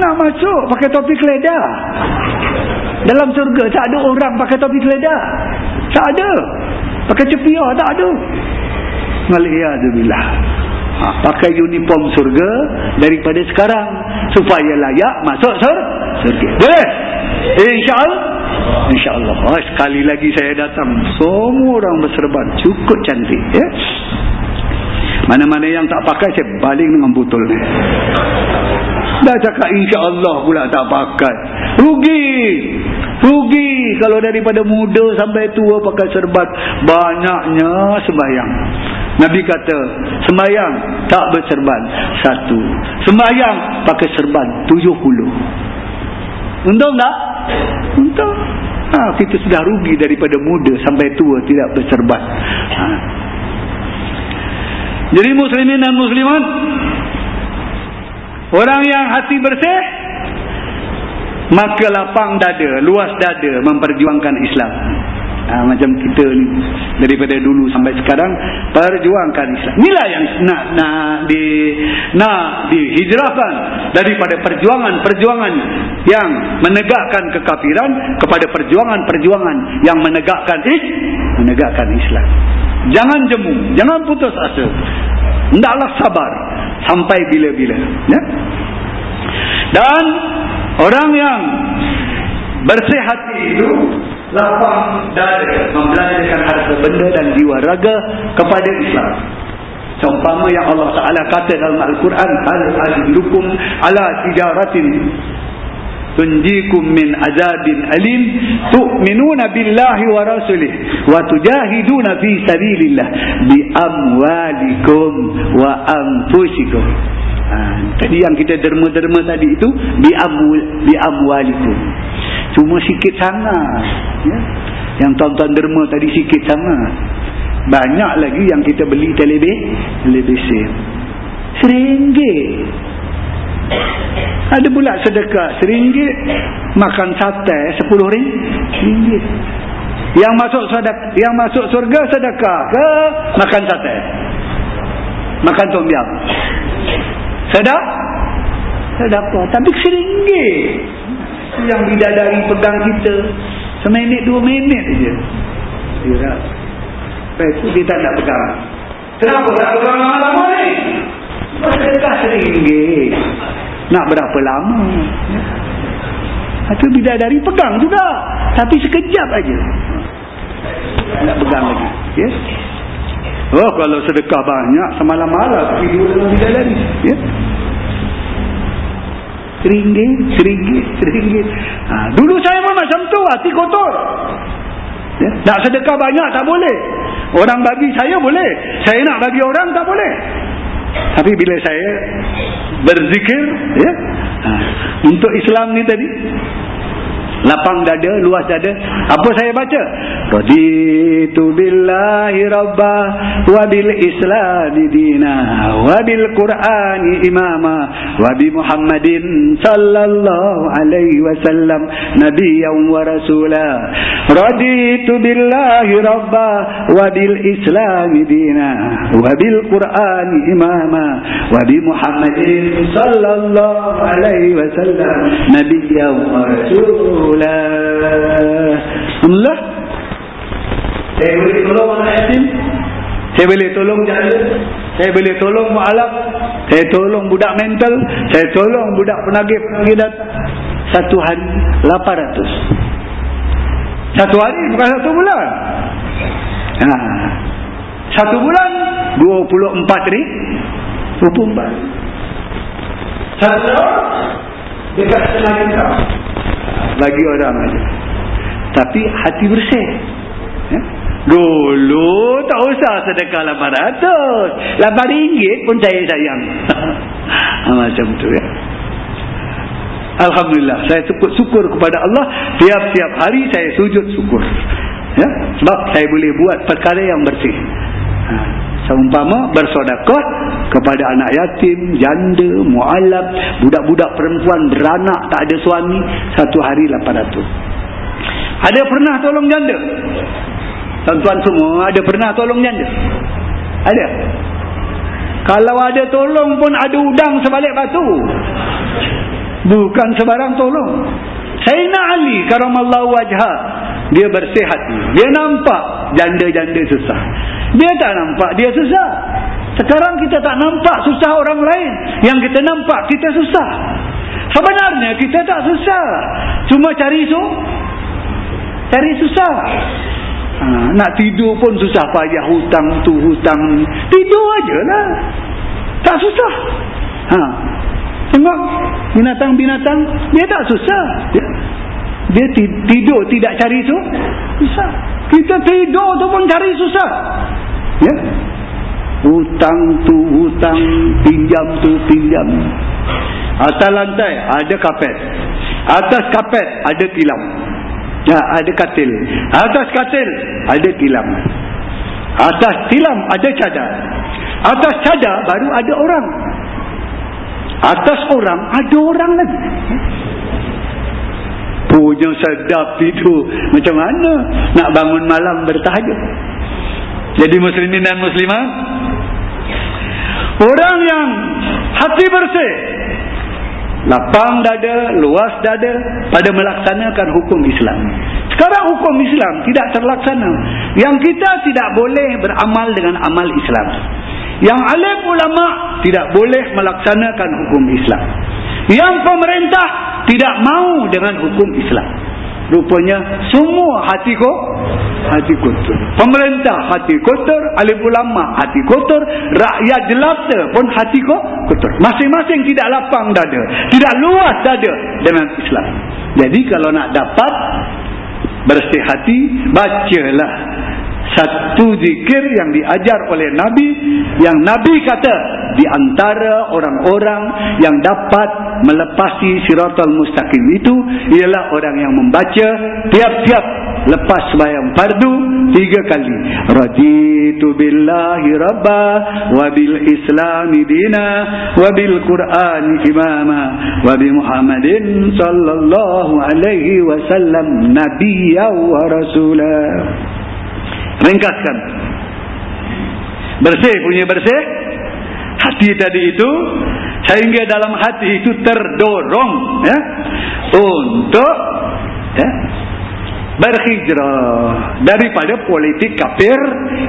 nak masuk pakai topi keledar? Dalam surga tak ada orang pakai topi keledar. Tak ada. Pakai cepiah tak ada. Maliyahzubillah. Ha, pakai uniform surga daripada sekarang supaya layak masuk sur surga. Boleh? InsyaAllah. InsyaAllah. Oh, sekali lagi saya datang. Semua orang berserban. Cukup cantik. Ya? Mana-mana yang tak pakai saya baling dengan botol ni. Dah cakap insya-Allah pula tak pakai. Rugi. Rugi kalau daripada muda sampai tua pakai serban banyaknya sembahyang. Nabi kata, sembahyang tak berserban satu. Sembahyang pakai serban tujuh puluh. Untung tak? Untung. Ha, kita sudah rugi daripada muda sampai tua tidak berserban. Ha. Jadi muslimin dan muslimat Orang yang hati bersih Maka lapang dada Luas dada memperjuangkan Islam. Ha, Macam kita ni Daripada dulu sampai sekarang Perjuangkan Islam. Inilah yang nak, nak, di, nak dihijrahkan Daripada perjuangan-perjuangan Yang menegakkan kekafiran Kepada perjuangan-perjuangan Yang menegakkan is, Menegakkan Islam. Jangan jemu, jangan putus asa. Hendaklah sabar sampai bila-bila, ya. Dan orang yang bersih hati itu lapang dada membelanjakan harta benda dan jiwa raga kepada Islam. Seumpama yang Allah Taala kata dalam Al-Quran, "Hal adlukum ala tijaratin tunjikum min azabin alim. Tu'minuna billahi wa rasulih. Wa tujahiduna fi sabilillah. Bi amwalikum wa anfusikum. Ha, tadi yang kita derma-derma tadi itu bi amwal bi amwalikum. Cuma sikit sangat ya. Yang tuan-tuan derma tadi sikit sangat. Banyak lagi yang kita beli telebih telebih seringgit ada pula sedekah seringgit makan sate sepuluh ringgit. Yang masuk sedekah, yang masuk surga sedekah ke makan sate? Makan tom yam. Sedap? Sedekah tapi seringgit. Yang bidadari pegang kita seminit dua minit saja. Dia Lepas itu dia tak pegang. Kenapa tak pegang lama-lama ni? Sedekah seringgit. Nak berapa lama? Itu bidadari pegang juga. Tapi sekejap aja. Nak pegang lagi. Ya? Oh, kalau sedekah banyak, semalam malam pergi dua dengan bidadari. Ya? Seringgit, seringgit, seringgit. Ha, dulu saya pun macam tu, hati kotor. Ya? Nak sedekah banyak, tak boleh. Orang bagi saya boleh. Saya nak bagi orang, tak boleh. Tapi bila saya berzikir ya, ha, untuk Islam ni tadi lapang dada, luas dada. Apa saya baca? Raditu billahi rabba wa bil islami dina wa bil qur'ani imama wa bi Muhammadin sallallahu alaihi wasallam nabiyyan wa rasula. Raditu billahi rabba wa bil islami dina wa bil qur'ani imama wa bi Muhammadin sallallahu alaihi wasallam nabiyyan wa rasula Alhamdulillah. Alhamdulillah. Saya boleh tolong anak yatim Saya boleh tolong janda Saya boleh tolong mu'alaf Saya tolong budak mental. Saya tolong budak penagih-penagih datang Satu hari 800 Satu hari bukan satu bulan. Ha. Satu bulan 24 hari 24 Satu Dekat setengah juta bagi orang aja. Tapi hati bersih. Ya? Dulu tak usah sedekah 800. 8 ringgit pun saya sayang. Ha, macam tu ya. Alhamdulillah. Saya syukur, syukur kepada Allah. Tiap-tiap hari saya sujud syukur. Ya? Sebab saya boleh buat perkara yang bersih. Seumpama bersodakoh kepada anak yatim, janda, mu'alab, budak-budak perempuan beranak tak ada suami, satu hari 800. Ada pernah tolong janda? Tuan-tuan semua, ada pernah tolong janda? Ada? Kalau ada tolong pun ada udang sebalik batu. bukan sebarang tolong Sayyidina Ali karamallahu wajhah dia bersih hati. Dia nampak janda-janda susah. Dia tak nampak dia susah. Sekarang kita tak nampak susah orang lain. Yang kita nampak kita susah. Sebenarnya kita tak susah. Cuma cari su cari susah. Ha, nak tidur pun susah payah hutang tu hutang. Tidur aja lah tak susah. Ha. Tengok. Binatang-binatang. Dia tak susah. Dia, dia tidur tidak cari tu susah kita tidur tu pun cari susah. Ya. Hutang tu hutang pinjam tu pinjam. Atas lantai ada kapet. Atas kapet ada tilam. Ya ada katil. Atas katil ada tilam. Atas tilam ada cadar. Atas cadar baru ada orang atas orang ada orang lagi. Punya sedap tidur macam mana nak bangun malam bertahajud jadi muslimin dan muslimah orang yang hati bersih lapang dada, luas dada pada melaksanakan hukum Islam. Sekarang hukum Islam tidak terlaksana. Yang kita tidak boleh beramal dengan amal Islam yang alim ulama tidak boleh melaksanakan hukum Islam. Yang pemerintah tidak mau dengan hukum Islam. Rupanya semua hati ko hati kotor. Pemerintah hati kotor alim ulama hati kotor rakyat jelata pun hati ko kotor. Masing-masing tidak lapang dada tidak luas dada dengan Islam. Jadi kalau nak dapat bersih hati bacalah satu zikir yang diajar oleh Nabi yang Nabi kata di antara orang-orang yang dapat melepasi siratal mustaqim itu ialah orang yang membaca tiap-tiap lepas sembahyang fardu tiga kali. Raditu billahi rabba wa bil islam dina wa bil quran imama wa bi muhammadin sallallahu alaihi wasallam nabiyya wa rasulah ringkaskan. Bersih punya bersih. Hati tadi itu sehingga dalam hati itu terdorong ya untuk ya berhijrah daripada politik kafir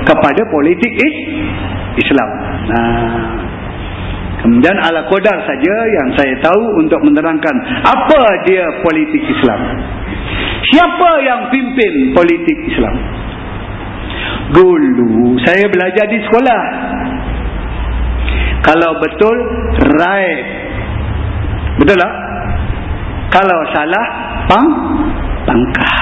kepada politik Islam. Nah. Kemudian ala kodar saja yang saya tahu untuk menerangkan apa dia politik Islam. Siapa yang pimpin politik Islam Dulu saya belajar di sekolah. Kalau betul, right. Betul tak? Kalau salah, pang, pangkah.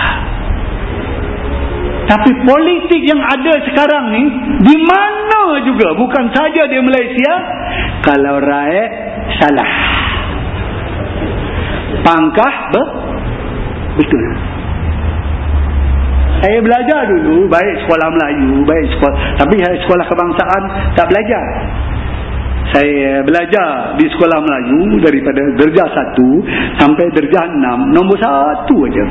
Tapi politik yang ada sekarang ni, di mana juga, bukan saja di Malaysia, kalau right, salah. Pangkah, be betul. Saya belajar dulu baik sekolah Melayu, baik sekolah tapi sekolah kebangsaan tak belajar. Saya belajar di sekolah Melayu daripada derjah satu sampai derjah enam nombor satu aja.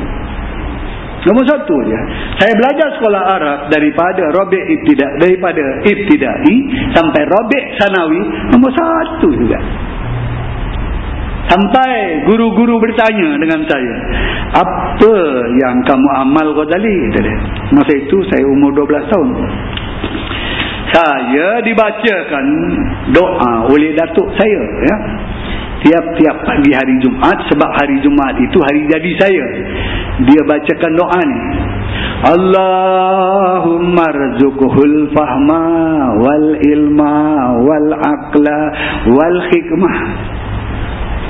Nombor satu aja. Saya belajar sekolah Arab daripada Rabi' Ibtida'i daripada Ibtida'i sampai Rabi' Sanawi nombor satu juga. Sampai guru-guru bertanya dengan saya. Apa yang kamu amal Ghazali? Masa itu saya umur 12 tahun. Saya dibacakan doa oleh datuk saya. Ya. Tiap-tiap pagi hari Jumaat. Sebab hari Jumaat itu hari jadi saya. Dia bacakan doa ni. Allahumma rzukuhul fahma wal ilma wal aqla wal hikmah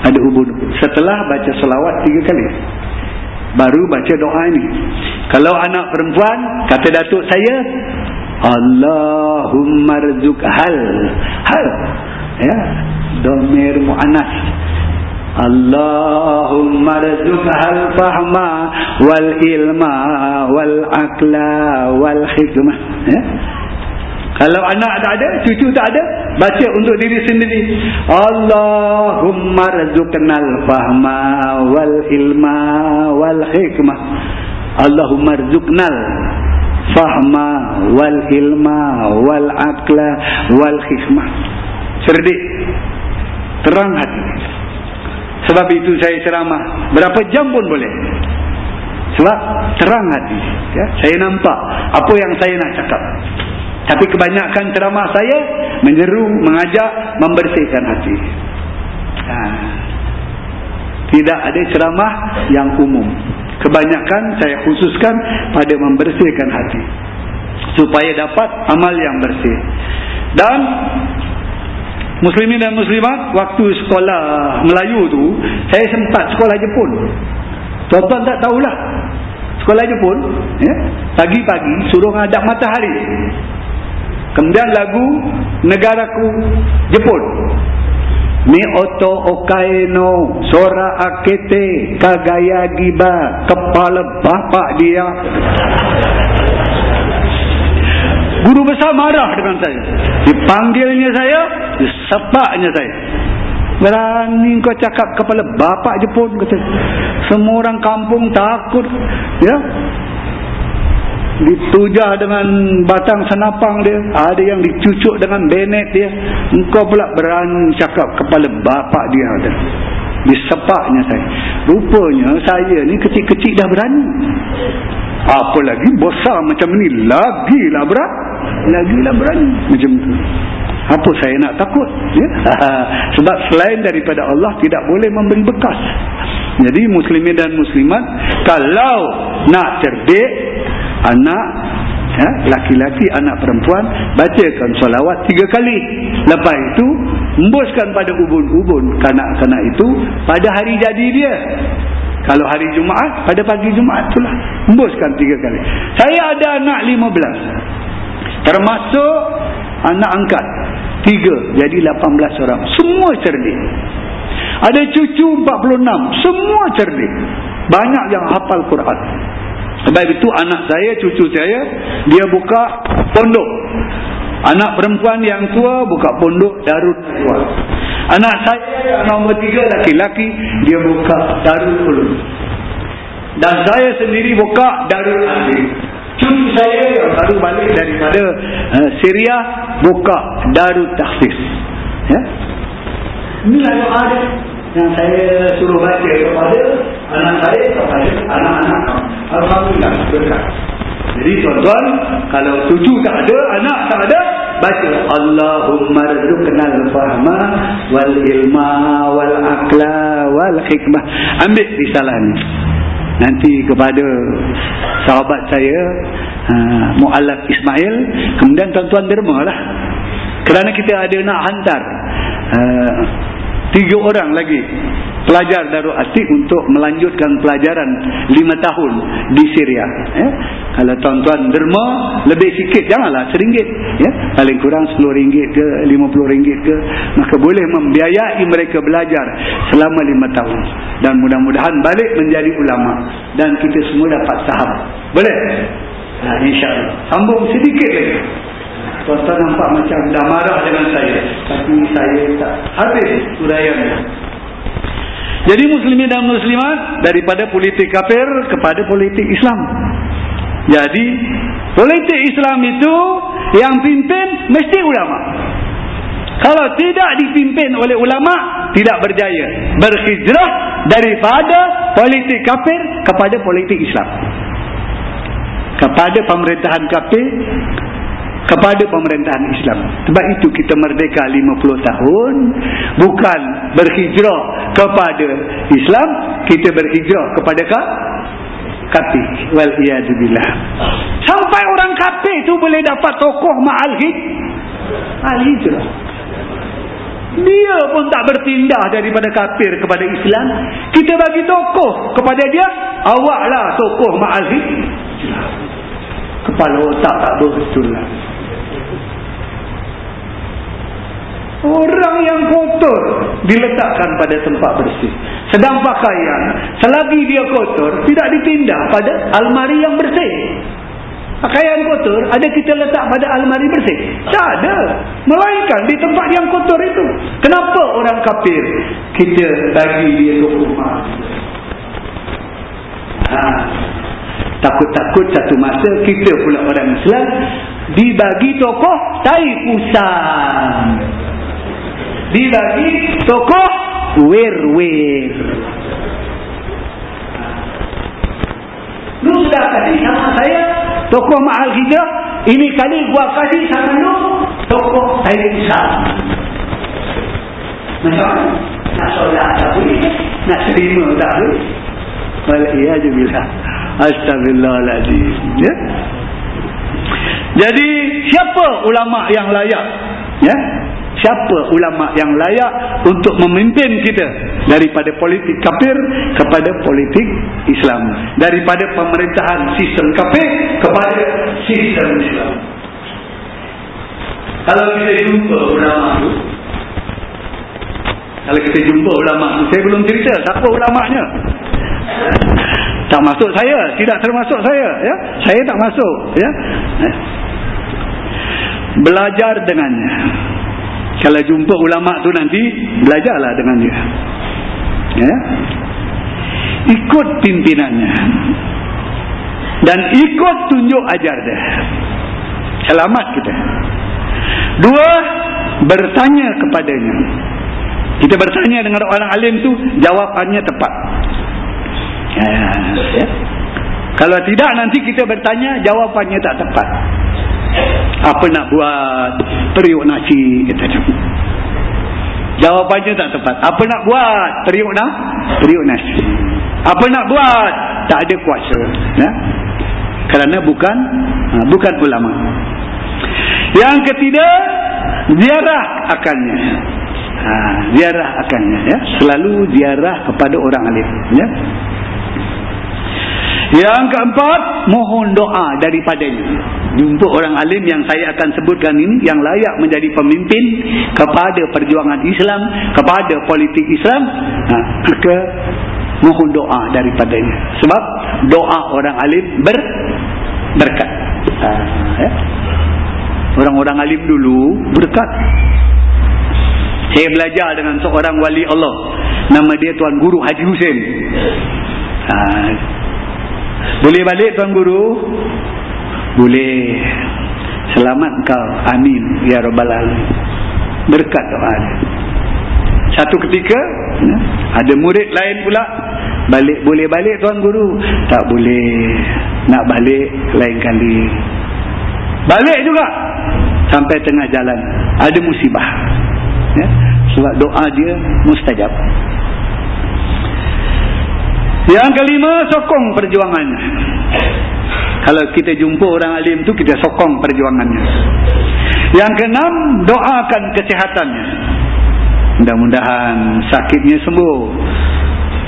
ada ubun setelah baca selawat tiga kali baru baca doa ini. Kalau anak perempuan kata datuk saya Allahumma rzuk hal hal. Ya. Domir mu'anas Allahumma rzuk hal fahma wal ilma wal akla wal hikmah. Ya kalau anak tak ada, cucu tak ada, baca untuk diri sendiri. Allahumma rizuknal fahma wal ilma wal hikmah. Allahumma rizuknal fahma wal ilma wal akla wal hikmah. Cerdik. Terang hati. Sebab itu saya ceramah. Berapa jam pun boleh. Sebab terang hati. Ya? Saya nampak apa yang saya nak cakap. Tapi kebanyakan ceramah saya menyeru, mengajak, membersihkan hati. Ha. Tidak ada ceramah yang umum. Kebanyakan saya khususkan pada membersihkan hati. Supaya dapat amal yang bersih. Dan muslimin dan muslimat, waktu sekolah Melayu tu, saya sempat sekolah Jepun. Tuan-tuan tak tahulah. Sekolah Jepun, ya, pagi-pagi suruh ngadap matahari. Kemudian lagu negaraku Jepun. Mi oto okai no sora akete kagaya giba kepala bapak dia. Guru besar marah dengan saya. Dipanggilnya saya, disepaknya saya. Berani kau cakap kepala bapak Jepun kata. Semua orang kampung takut. Ya ditujah dengan batang senapang dia. Ada yang dicucuk dengan benet dia. Engkau pula berani cakap kepala bapak dia ada. Disepaknya saya. Rupanya saya ni kecil-kecil dah berani. Apa lagi? Besar macam ni. Lagilah berat. Lagilah berani. Macam tu. Apa saya nak takut? Ya? sebab selain daripada Allah tidak boleh memberi bekas. Jadi muslimin dan muslimat kalau nak cerdik anak ya, laki-laki ya, anak perempuan bacakan solawat tiga kali. Lepas itu embuskan pada ubun-ubun kanak-kanak itu pada hari jadi dia. Kalau hari Jumaat pada pagi Jumaat itulah embuskan tiga kali. Saya ada anak lima belas. Termasuk anak angkat. Tiga jadi lapan belas orang. Semua cerdik. Ada cucu empat puluh enam. Semua cerdik. Banyak yang hafal Quran sebab itu anak saya, cucu saya, dia buka pondok. Anak perempuan yang tua buka pondok Darul Tua. Anak saya yang nombor tiga laki-laki, dia buka Darul Ulum. Dan saya sendiri buka Darul Aziz. Cucu saya yang baru balik daripada uh, Syria, buka Darul Takhsis. Ya? Ini yang ada yang saya suruh baca kepada anak saya kepada anak-anak Alhamdulillah berkat. Jadi tuan-tuan kalau cucu tak ada anak tak ada baca. Allahumma rizukna al-fahma wal ilma wal akla wal hikmah ambil risalah ni. Nanti kepada sahabat saya uh, Mu'alaf Ismail kemudian tuan-tuan dermalah. Kerana kita ada nak hantar uh, tiga orang lagi pelajar Darul Atik untuk melanjutkan pelajaran lima tahun di Syria ya. kalau tuan-tuan derma lebih sikit janganlah seringgit ya. paling kurang sepuluh ringgit ke lima puluh ringgit ke maka boleh membiayai mereka belajar selama lima tahun dan mudah-mudahan balik menjadi ulama dan kita semua dapat saham boleh? Nah, insyaAllah sambung sedikit lagi Tuan-tuan nampak macam dah marah dengan saya. Tapi saya tak habis uraiannya. Jadi muslimin dan muslimat daripada politik kafir kepada politik Islam. Jadi politik Islam itu yang pimpin mesti ulama. Kalau tidak dipimpin oleh ulama tidak berjaya. Berhijrah daripada politik kafir kepada politik Islam. Kepada pemerintahan kafir kepada pemerintahan Islam. Sebab itu kita merdeka 50 tahun bukan berhijrah kepada Islam, kita berhijrah kepada ka? kafir. Wal iyadzubillah. Sampai orang kafir itu boleh dapat tokoh ma'al hijrah. Dia pun tak bertindah daripada kafir kepada Islam. Kita bagi tokoh kepada dia, awaklah tokoh ma'al hijrah. Kepala otak tak betul lah. Orang yang kotor diletakkan pada tempat bersih. Sedang pakaian, selagi dia kotor, tidak dipindah pada almari yang bersih. Pakaian kotor, ada kita letak pada almari bersih? Tak ada. Melainkan di tempat yang kotor itu. Kenapa orang kafir kita bagi dia dokumen? Ha. Takut-takut satu masa kita pula orang Islam dibagi tokoh tai pusat dibagi tokoh wer-wer. Lu sudah kasih sama saya, tokoh mahal kita, ini kali gua kasih sama lu, tokoh saya Islam. Macam mana? Nak solat tak boleh, nak terima tak boleh. Balik ia je. Astagfirullahaladzim. Ya? Jadi, siapa ulama yang layak? Ya? Siapa ulama yang layak untuk memimpin kita? Daripada politik kafir kepada politik Islam. Daripada pemerintahan sistem kafir kepada sistem Islam. Kalau kita jumpa ulama itu kalau kita jumpa ulama itu saya belum cerita siapa ulamanya. Tak masuk saya tidak termasuk saya ya. Saya tak masuk ya. Belajar dengannya kalau jumpa ulama tu nanti belajarlah dengan dia. Ya? Ikut pimpinannya. Dan ikut tunjuk ajar dia. Selamat kita. Dua bertanya kepadanya. Kita bertanya dengan orang alim tu jawapannya tepat. Ya, ya. kalau tidak nanti kita bertanya jawapannya tak tepat apa nak buat? Periuk nasi kita cakap jawapannya tak tepat. Apa nak buat? Periuk nak? Periuk nasi apa nak buat? Tak ada kuasa ya? kerana bukan ha, bukan ulama. Yang ketiga ziarah akannya ha, ziarah akannya ya? selalu ziarah kepada orang alim ya? Yang keempat, mohon doa daripadanya. Jumpa orang alim yang saya akan sebutkan ini, yang layak menjadi pemimpin kepada perjuangan Islam, kepada politik Islam, ha, maka mohon doa daripadanya. Sebab doa orang alim ber, berkat. Ha, ya? Orang-orang alim dulu berkat. Saya belajar dengan seorang wali Allah. Nama dia Tuan Guru Haji Hussein. Ha, boleh balik Tuan Guru? Boleh. Selamat kau. Amin. Ya Rabbal Alamin. Berkat doa Satu ketika, ya, ada murid lain pula. Balik boleh balik Tuan Guru? Tak boleh. Nak balik lain kali. Balik juga. Sampai tengah jalan. Ada musibah. Ya. Sebab doa dia mustajab. Yang kelima, sokong perjuangannya. Kalau kita jumpa orang alim tu kita sokong perjuangannya. Yang keenam, doakan kesehatannya. Mudah-mudahan sakitnya sembuh.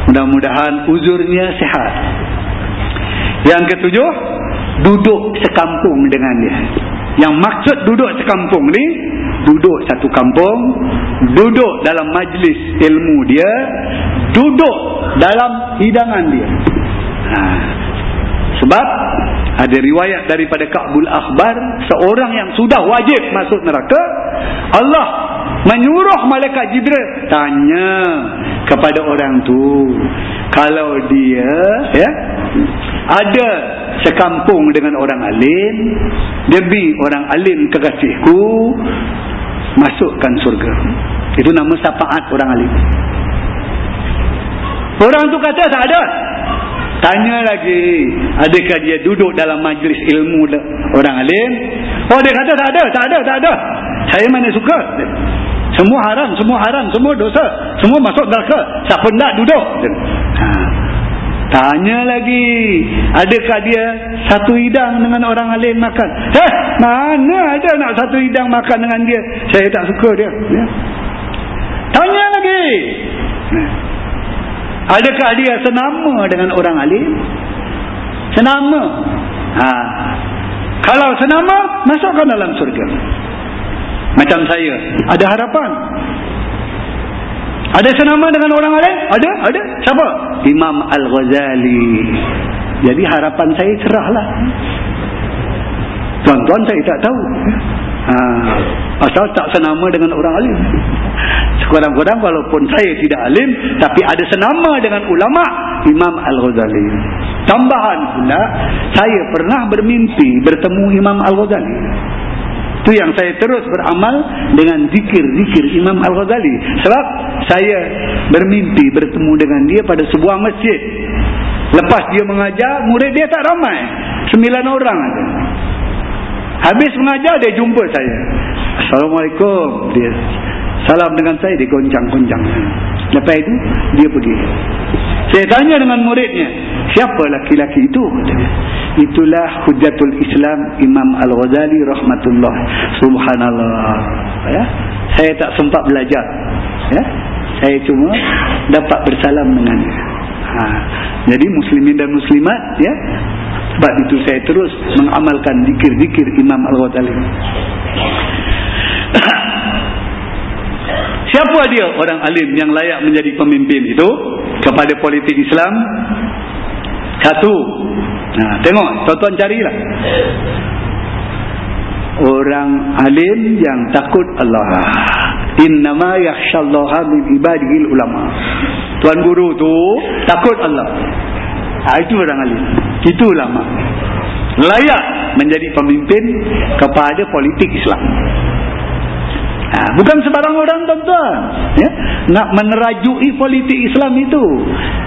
Mudah-mudahan uzurnya sehat. Yang ketujuh, duduk sekampung dengan dia. Yang maksud duduk sekampung ni, duduk satu kampung, duduk dalam majlis ilmu dia, duduk dalam hidangan dia. Ha. Sebab ada riwayat daripada Ka'bul Akhbar, seorang yang sudah wajib masuk neraka, Allah menyuruh malaikat Jibril tanya kepada orang tu, kalau dia ya ada sekampung dengan orang alim, demi orang alim kekasihku, masukkan surga. Itu nama syafaat orang alim. Orang tu kata tak ada. Tanya lagi, adakah dia duduk dalam majlis ilmu orang alim? Oh dia kata tak ada, tak ada, tak ada. Saya mana suka. Semua haram, semua haram, semua dosa. Semua masuk neraka. Siapa nak duduk? Ha. Tanya lagi, adakah dia satu hidang dengan orang alim makan? Eh, mana ada nak satu hidang makan dengan dia? Saya tak suka dia. Ya. Tanya lagi. Adakah dia senama dengan orang alim? Senama. Ha. Kalau senama, masukkan dalam surga. Macam saya, ada harapan. Ada senama dengan orang alim? Ada? Ada? Siapa? Imam Al-Ghazali. Jadi harapan saya cerahlah. Tuan-tuan saya tak tahu. Ha. Asal tak senama dengan orang alim. Sekurang-kurang walaupun saya tidak alim. Tapi ada senama dengan ulama Imam Al-Ghazali. Tambahan pula. Saya pernah bermimpi bertemu Imam Al-Ghazali. Itu yang saya terus beramal dengan zikir-zikir Imam Al-Ghazali. Sebab saya bermimpi bertemu dengan dia pada sebuah masjid. Lepas dia mengajar, murid dia tak ramai. Sembilan orang ada. Habis mengajar, dia jumpa saya. Assalamualaikum. Dia salam dengan saya, dia goncang-goncang. Lepas itu, dia pergi. Saya tanya dengan muridnya, siapa laki-laki itu? Itulah hujatul Islam Imam Al-Ghazali rahmatullah. Subhanallah. Ya? Saya tak sempat belajar. Ya? Saya cuma dapat bersalam dengannya. Ha. Jadi muslimin dan muslimat, ya, sebab itu saya terus mengamalkan zikir-zikir Imam Al-Ghazali. Siapa dia orang alim yang layak menjadi pemimpin itu kepada politik Islam? Satu. Nah, tengok, tuan-tuan carilah. Orang alim yang takut Allah. Innama yakhshallaha min ibadihil ulama. Tuan guru tu takut Allah. Ha, itu orang alim. Itu ulama. Layak menjadi pemimpin kepada politik Islam. Ha, bukan sebarang orang tuan-tuan. Ya? Nak menerajui politik Islam itu.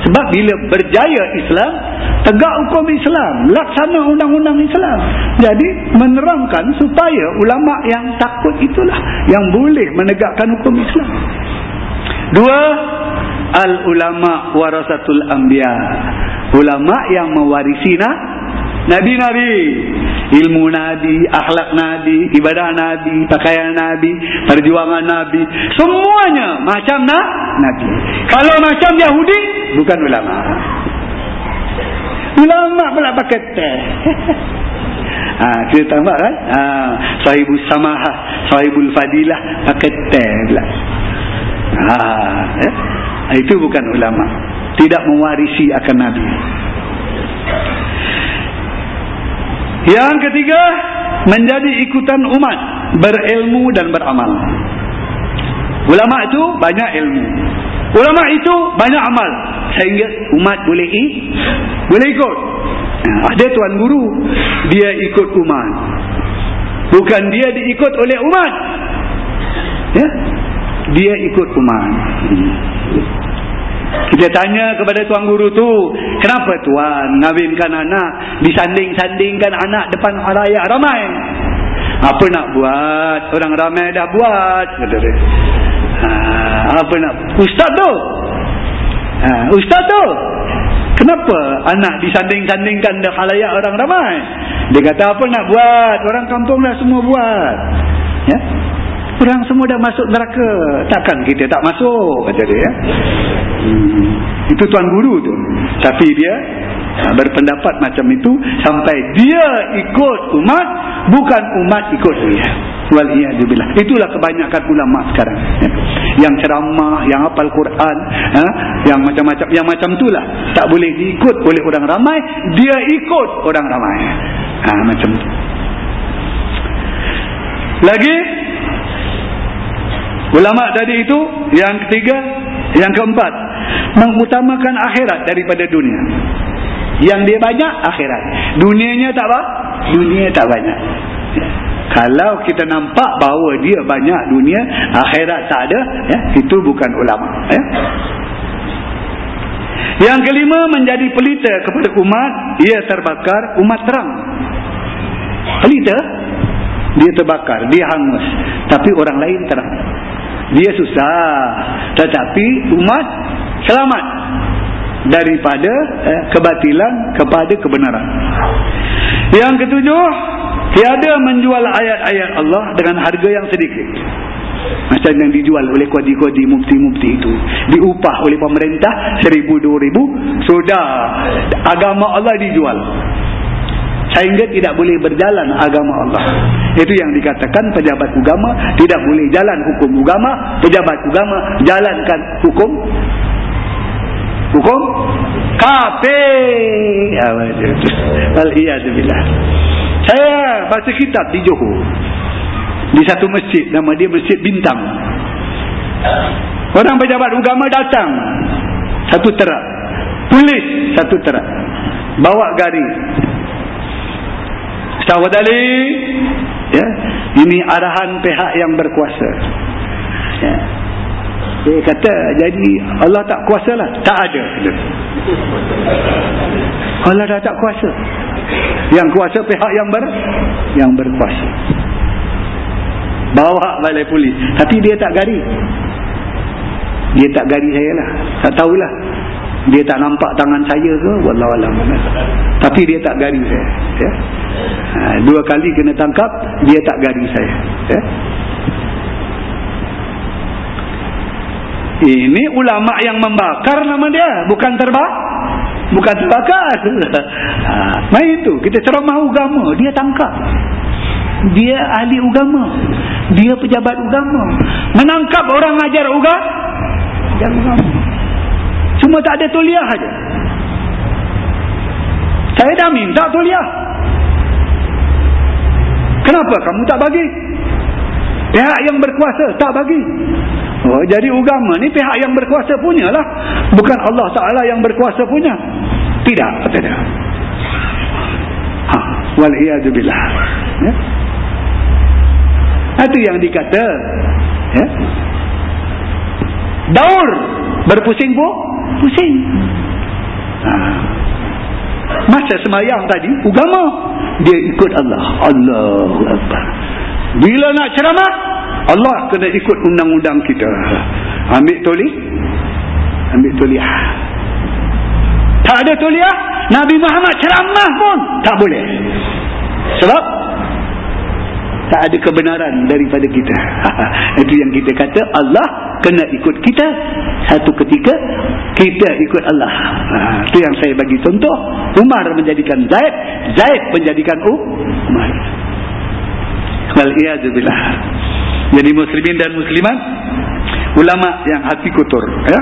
Sebab bila berjaya Islam Tegak hukum Islam Laksana undang-undang Islam. Jadi menerangkan supaya ulama yang takut itulah Yang boleh menegakkan hukum Islam. Dua Al-ulama warasatul anbiya. Ulama yang mewarisi nah Nabi-Nabi Ilmu Nabi Akhlak Nabi Ibadah Nabi Pakaian Nabi Perjuangan Nabi. Semuanya Macam nah, Nabi. Kalau macam Yahudi Bukan ulama. Ulama pula pakai teh. Ha, Kita tambah kan? Ha, Sahibul Samahah Sahibul Fadilah Pakai teh pula. Ha, eh? Itu bukan ulama. Tidak mewarisi akan Nabi yang ketiga, menjadi ikutan umat, berilmu dan beramal. Ulama itu banyak ilmu. Ulama itu banyak amal. Sehingga umat boleh boleh ikut. Ada tuan guru, dia ikut umat. Bukan dia diikut oleh umat. Ya? Dia ikut umat. Kita tanya kepada tuan guru tu, kenapa tuan ngawinkan anak, disanding-sandingkan anak depan raya ramai? Apa nak buat? Orang ramai dah buat. Ha, apa nak? Ustaz tu? Ha, ustaz tu? Kenapa anak disanding-sandingkan depan raya orang ramai? Dia kata apa nak buat? Orang kampung dah semua buat. Ya? Orang semua dah masuk neraka. Takkan kita tak masuk? Kata dia. Ya? Hmm. Itu tuan guru tu. Tapi dia ha, berpendapat macam itu. Sampai dia ikut umat. Bukan umat ikut dia. Waliyahzubillah. Itulah kebanyakan ulama sekarang. Ya? Yang ceramah, yang hafal Quran. Ha? Yang macam-macam. Yang macam itulah. Tak boleh diikut oleh orang ramai. Dia ikut orang ramai. Ha, macam itu. Lagi Ulama tadi itu yang ketiga, yang keempat, mengutamakan akhirat daripada dunia. Yang dia banyak akhirat. Dunianya tak apa? Dunia tak banyak. Kalau kita nampak bahawa dia banyak dunia, akhirat tak ada, ya, itu bukan ulama, ya. Yang kelima menjadi pelita kepada umat, ia terbakar, umat terang. Pelita dia terbakar, dia hangus, tapi orang lain terang dia susah. Tetapi umat selamat daripada eh, kebatilan kepada kebenaran. Yang ketujuh tiada menjual ayat-ayat Allah dengan harga yang sedikit. Macam yang dijual oleh kodi-kodi mufti-mufti itu. Diupah oleh pemerintah seribu dua ribu sudah. Agama Allah dijual sehingga tidak boleh berjalan agama Allah. Itu yang dikatakan pejabat agama tidak boleh jalan hukum agama, pejabat agama jalankan hukum hukum kafir. Alhamdulillah. Saya baca kitab di Johor. Di satu masjid nama dia Masjid Bintang. Orang pejabat agama datang satu terak. Polis satu terak. Bawa garis Ustaz Ali ya Ini arahan pihak yang berkuasa. Ya. Dia kata, jadi Allah tak kuasa lah. Tak ada. Allah dah tak kuasa. Yang kuasa pihak yang ber yang berkuasa. Bawa balai polis. Tapi dia tak gari. Dia tak gari saya lah. Tak tahulah. Dia tak nampak tangan saya ke? Wallahualam. Tapi dia tak gari saya. Ya? Ha, dua kali kena tangkap, dia tak gari saya. Ya? Ini ulama yang membakar nama dia, bukan terbak, bukan terbakar. Ha, main itu kita ceramah agama, dia tangkap. Dia ahli agama, dia pejabat agama, menangkap orang ajar agama. agama. Cuma tak ada tuliah saja. Saya dah minta tuliah. Kenapa kamu tak bagi? Pihak yang berkuasa tak bagi. Oh, jadi agama ni pihak yang berkuasa punya lah. Bukan Allah Ta'ala yang berkuasa punya. Tidak, dia. Ha, Wal'iyazubillah. Ya? Itu yang dikata. Ya? Daur. Berpusing pun? Pusing. Ha. Masa semayang tadi, agama. Dia ikut Allah. Allahu Akbar. Bila nak ceramah, Allah kena ikut undang-undang kita. Ambil tulis. Ambil tuliah. Tak ada tuliah, Nabi Muhammad ceramah pun tak boleh. Sebab tak ada kebenaran daripada kita. Itu yang kita kata Allah kena ikut kita. Satu ketika kita ikut Allah. Itu yang saya bagi contoh. Umar menjadikan Zaid, Zaid menjadikan Umar. Wal-iyazubillah. Jadi muslimin dan muslimat ulama yang hati kotor, ya.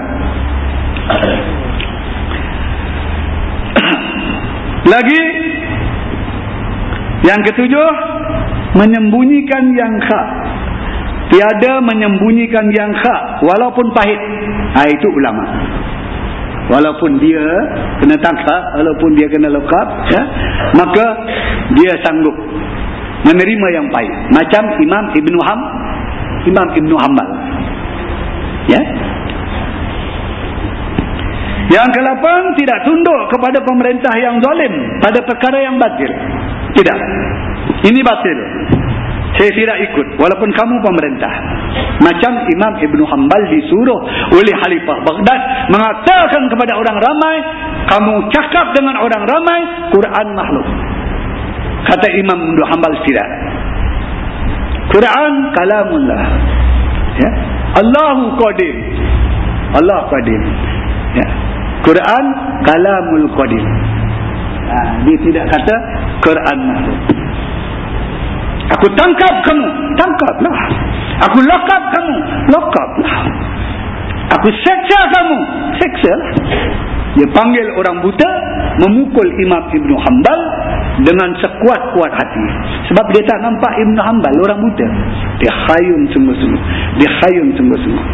Lagi yang ketujuh menyembunyikan yang hak. Tiada menyembunyikan yang hak walaupun pahit. Ha, itu ulama. Walaupun dia kena tangkap, walaupun dia kena lokap, ya, maka dia sanggup menerima yang baik macam Imam Ibn Ham Imam Ibn Hanbal. Ya. Yang ke-8 tidak tunduk kepada pemerintah yang zalim pada perkara yang batil. Tidak. Ini batil saya tidak ikut walaupun kamu pemerintah macam Imam Ibn Hanbal disuruh oleh Khalifah Baghdad mengatakan kepada orang ramai kamu cakap dengan orang ramai Quran makhluk Kata Imam Ibn Hanbal tidak. Quran kalamullah. Ya. Allahu qadim. Allah qadim. Ya. Quran kalamul qadim. Ha, dia tidak kata Quran makhluk. Aku tangkap kamu, tangkaplah. Aku lokap kamu, lokaplah. Aku seksa kamu, seksa lah. Dia panggil orang buta, memukul Imam Ibn Hanbal dengan sekuat-kuat hati. Sebab dia tak nampak Ibn Hanbal, orang buta. Dia khayun sungguh-sungguh. Dia khayun sungguh-sungguh.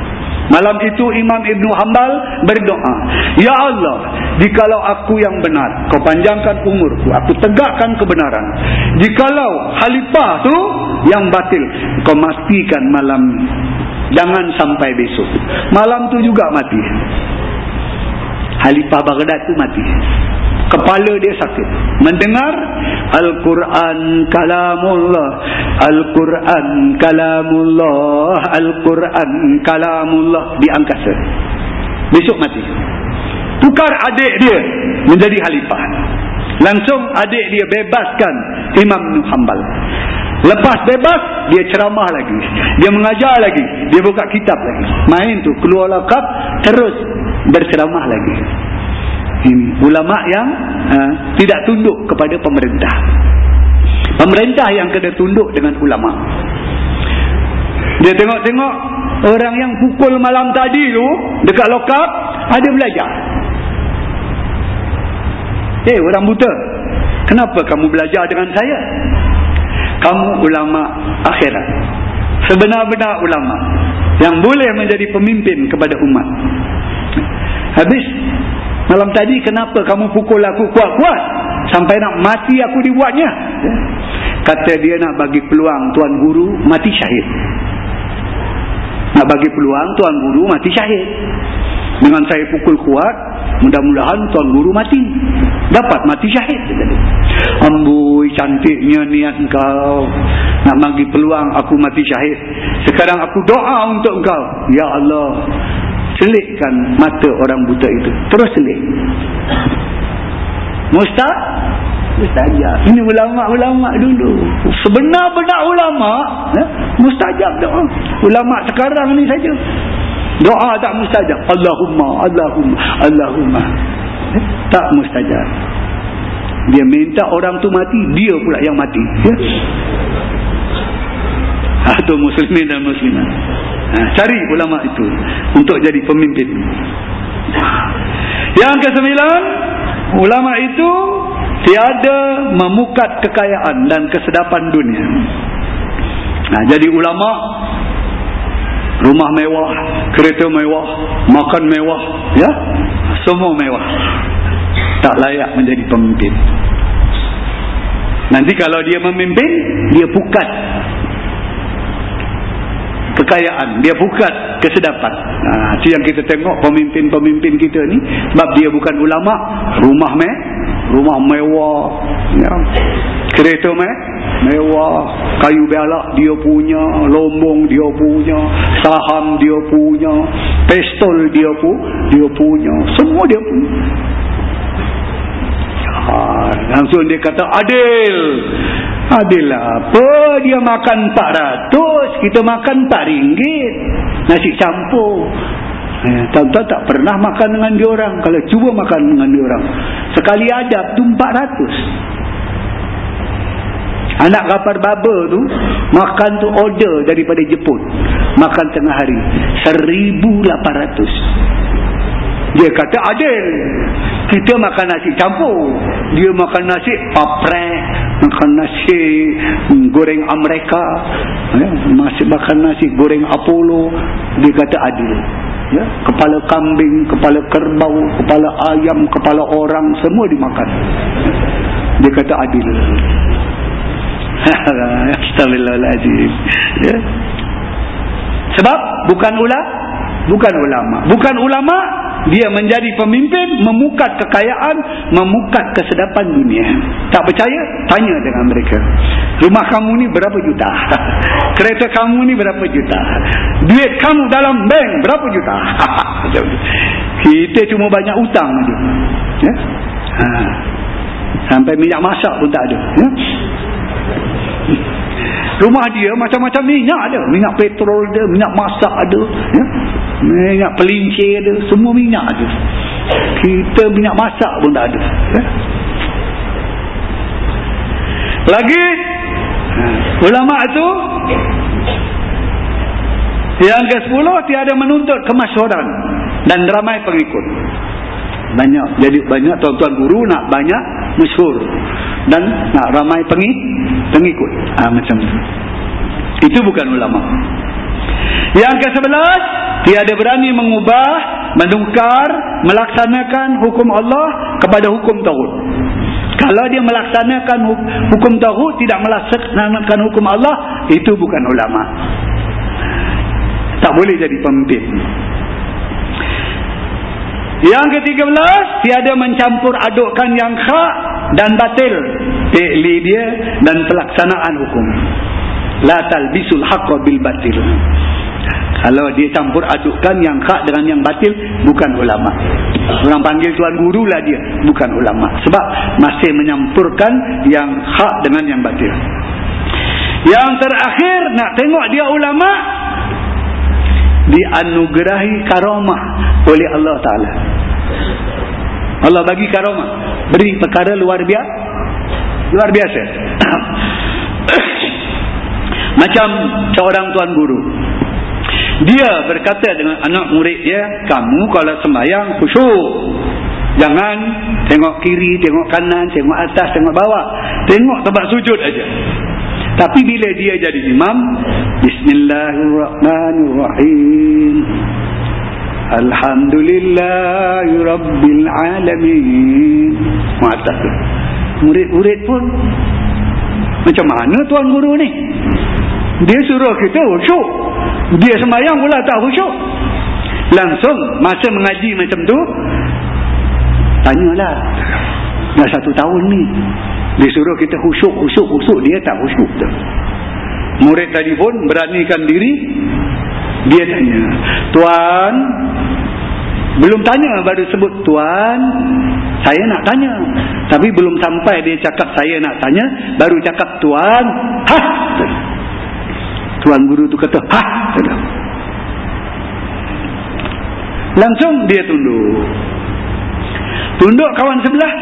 Malam itu Imam Ibn Hanbal berdoa. Ya Allah, jikalau aku yang benar, kau panjangkan umurku. Aku tegakkan kebenaran. Jikalau khalifah tu yang batil, kau matikan malam Jangan sampai besok. Malam tu juga mati. Khalifah Baghdad tu mati. Kepala dia sakit. Mendengar Al-Quran kalamullah. Al-Quran kalamullah. Al-Quran kalamullah di angkasa. Besok mati. Tukar adik dia menjadi khalifah. Langsung adik dia bebaskan Imam Hanbal. Lepas bebas, dia ceramah lagi. Dia mengajar lagi. Dia buka kitab lagi. Main tu, keluar lakab, terus berceramah lagi. Ini ulama yang ha, tidak tunduk kepada pemerintah. Pemerintah yang kena tunduk dengan ulama. Dia tengok-tengok orang yang pukul malam tadi tu dekat lokap ada belajar. Eh hey, orang buta. Kenapa kamu belajar dengan saya? Kamu ulama akhirat. Sebenar-benar ulama yang boleh menjadi pemimpin kepada umat. Habis malam tadi kenapa kamu pukul aku kuat-kuat? Sampai nak mati aku dibuatnya? kata dia nak bagi peluang tuan guru mati syahid. Nak bagi peluang tuan guru mati syahid. Dengan saya pukul kuat mudah-mudahan tuan guru mati. Dapat mati syahid ambui cantiknya niat engkau. Nak bagi peluang aku mati syahid. Sekarang aku doa untuk engkau. Ya Allah selikkan mata orang buta itu. Terus selik mustah mustajab. Ini ulama-ulama dulu. Sebenar-benar ulama ya? mustajab doa ulama sekarang ni saja. Doa tak mustajab. Allahumma Allahumma Allahumma. Ya? tak mustajab. Dia minta orang tu mati dia pula yang mati. Ya? atau muslimin dan muslimat. ha, cari ulama itu untuk jadi pemimpin. Yang kesembilan ulama itu tiada memukat kekayaan dan kesedapan dunia. Nah, jadi ulama rumah mewah kereta mewah makan mewah ya semua mewah. Tak layak menjadi pemimpin. Nanti kalau dia memimpin dia pukat kekayaan. Dia bukan kesedapan. Ha, itu yang kita tengok pemimpin-pemimpin kita ni. Sebab dia bukan ulama rumah me rumah mewah ya. kereta me mewah. Kayu belak dia punya lombong dia punya saham dia punya pistol dia pun dia punya. Semua dia punya. Ha, langsung dia kata adil. Adil apa? Dia makan 400 kita makan 4 ringgit. Nasi campur. Eh, tuan-tuan tak pernah makan dengan dia orang. Kalau cuba makan dengan dia orang. Sekali adab tu 400 anak kapar baba tu makan tu order daripada Jepun. Makan tengah hari. 1800 dia kata adil kita makan nasi campur. Dia makan nasi paprek makan nasi goreng Amerika ya, masih makan nasi goreng Apollo dia kata adil. Ya, kepala kambing kepala kerbau kepala ayam kepala orang semua dimakan. Dia kata adil. Astagfirullahaladzim ya. sebab bukan ulama bukan ulama. Bukan ulama dia menjadi pemimpin memukat kekayaan memukat kesedapan dunia. Tak percaya? Tanya dengan mereka. Rumah kamu ni berapa juta? Kereta kamu ni berapa juta? Duit kamu dalam bank berapa juta? Kita cuma banyak utang ya? Ha. sampai minyak masak pun tak ada. Ya? Rumah dia macam-macam minyak ada. Minyak petrol ada minyak masak ada. Ya minyak pelincir ada semua minyak ada kita minyak masak pun tak ada. Ya? lagi ulama itu yang ke sepuluh tiada menuntut kemasyuran dan ramai pengikut. Banyak jadi banyak tuan-tuan guru nak banyak masyur dan nak ramai pengikut. Ha, macam itu itu bukan ulama yang ke sebelas tiada berani mengubah, menukar, melaksanakan hukum Allah kepada hukum Tauhid. Kalau dia melaksanakan hukum Tauhid tidak melaksanakan hukum Allah, itu bukan ulama. Tak boleh jadi pemimpin. Yang ketiga belas, tiada mencampur adukkan yang hak dan batil. Fi'li dia dan pelaksanaan hukum. La talbisul haqqa bil batil. Kalau dia campur adukkan yang hak dengan yang batil, bukan ulama. Orang panggil tuan guru lah dia, bukan ulama. Sebab masih menyampurkan yang hak dengan yang batil. Yang terakhir, nak tengok dia ulama, dianugerahi karamah oleh Allah Ta'ala. Allah bagi karamah. Beri perkara luar biasa. Luar biasa. Macam seorang tuan guru. Dia berkata dengan anak murid dia, kamu kalau sembahyang khusyuk. Jangan tengok kiri, tengok kanan, tengok atas, tengok bawah. Tengok tempat sujud aja. Tapi bila dia jadi imam, Bismillahirrahmanirrahim. Alhamdulillahirabbilalamin. Muatak. Murid-murid pun macam mana tuan guru ni dia suruh kita khusyuk dia semayang pula tak khusyuk. Langsung masa mengaji macam tu tanyalah dah satu tahun ni dia suruh kita khusyuk khusyuk khusyuk dia tak khusyuk tu. Murid tadi pun beranikan diri dia tanya tuan belum tanya baru sebut tuan saya nak tanya tapi belum sampai dia cakap saya nak tanya baru cakap tuan ha tuan guru tu kata ha langsung dia tunduk. Tunduk kawan sebelah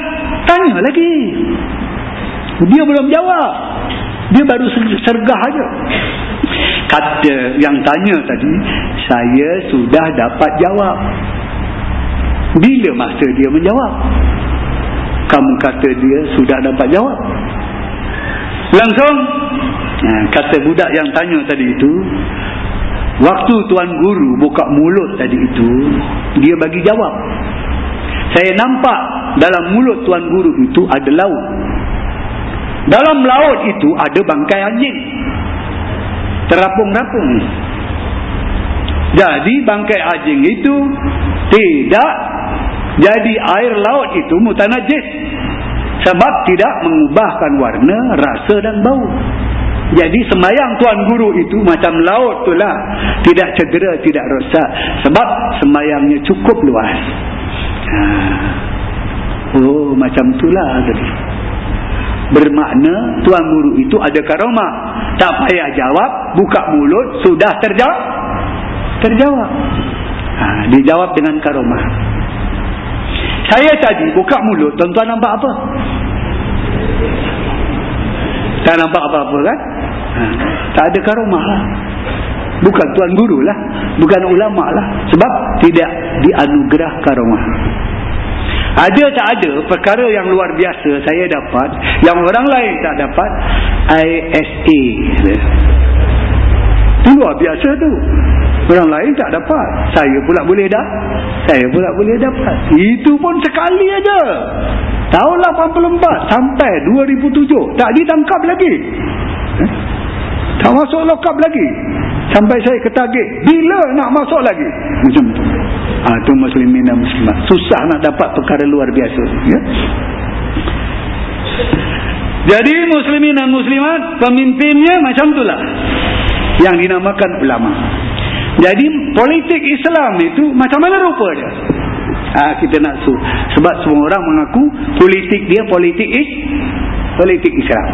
tanya lagi. Dia belum jawab. Dia baru sergah aja. Kata yang tanya tadi saya sudah dapat jawab. Bila masa dia menjawab? Kamu kata dia sudah dapat jawab. Langsung kata budak yang tanya tadi itu waktu tuan guru buka mulut tadi itu dia bagi jawab. Saya nampak dalam mulut tuan guru itu ada laut. Dalam laut itu ada bangkai anjing. Terapung-rapung jadi bangkai anjing itu tidak jadi air laut itu mutanajis. Sebab tidak mengubahkan warna, rasa dan bau jadi semayang tuan guru itu macam laut tu lah. Tidak cedera, tidak rosak. Sebab semayangnya cukup luas. Ha. oh macam itulah bermakna tuan guru itu ada karomah. Tak payah jawab buka mulut sudah terjawab. Terjawab. Ha, dijawab dengan karomah. Saya tadi buka mulut tuan-tuan nampak apa tak nampak apa-apa kan? Ha, tak ada karomah lah. Bukan tuan guru lah. Bukan ulama lah. Sebab tidak dianugerah karomah. Ada tak ada perkara yang luar biasa saya dapat yang orang lain tak dapat? ISA itu luar biasa tu. Orang lain tak dapat. Saya pula boleh dah. Saya pula boleh dapat. Itu pun sekali aja tahun 84 sampai 2007 tak ditangkap lagi. Eh? tak masuk lokap lagi. Sampai saya ketagih bila nak masuk lagi? Macam tu. Ha, tu muslimin dan muslimat. Susah nak dapat perkara luar biasa ya? jadi muslimin dan muslimat pemimpinnya macam itulah. Yang dinamakan ulama. Jadi politik Islam itu macam mana rupa dia ha, kita nak su sebab semua orang mengaku politik dia politik is politik Islam.